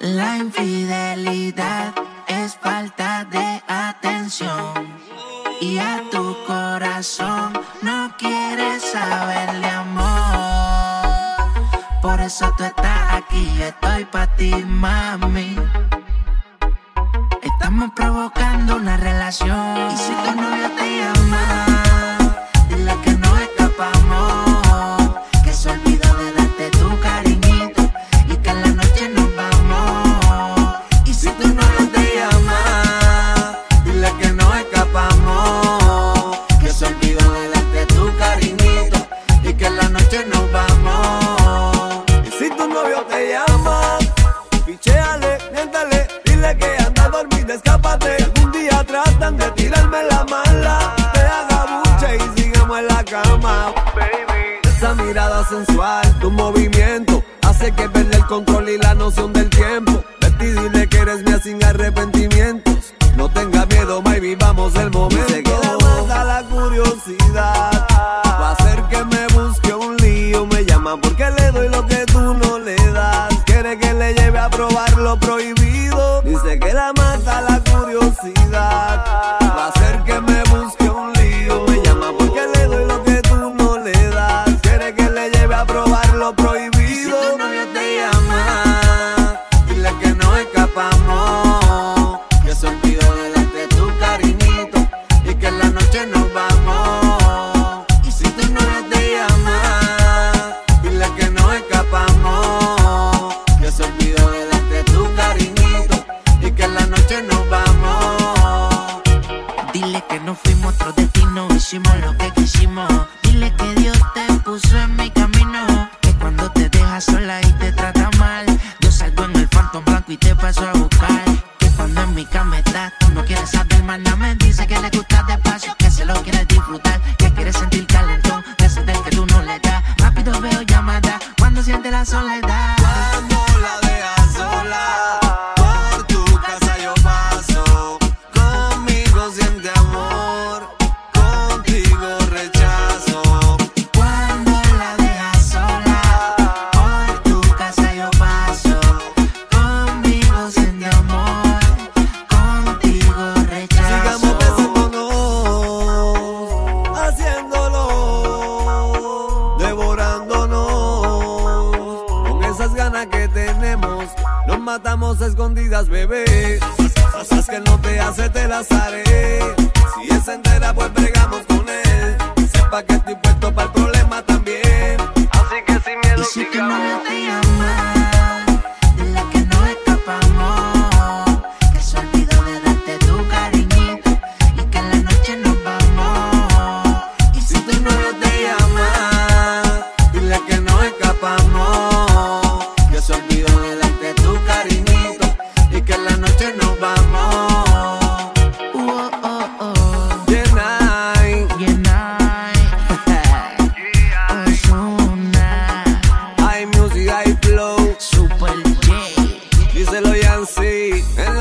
La infidelidad es falta de atención y a tu corazón no quieres saber de amor. Por eso tú estás aquí, yo estoy pa' ti, mami. Estamos provocando una relación y si tu novio te llama, dile que anda a dormir, escápate. Si algún día tratan de tirarme la mala, te haga buche y sigamos en la cama, baby. Esa mirada sensual, tu movimiento, hace que perder el control y la noción del tiempo. Y dile que eres mía sin arrepentimientos. No tenga miedo, my vivamos el momento. Se queda mata la curiosidad. Va a hacer que me busque un lío. Me llama porque le doy lo que tú no le das. Quiere que le lleve a probar lo prohibido. Que la mata la Fuimos otro destino, hicimos lo que quisimos. Dile que Dios te puso en mi camino. Que cuando te dejas sola y te trata mal, yo salgo en el phantom blanco y te paso a buscar. Que cuando en mi cama estás, tú no quieres saber más nada. Me dice que le gusta despacio, que se lo quieres disfrutar, que quieres sentir calentón, de ese del que tú no le das. Rápido veo llamada cuando siente la soledad. Matamos a escondidas, bebé. Cosas que no te hace, te las haré. Si es entera, pues bregamos con él. Sepa que estoy puesto para cansei. Né?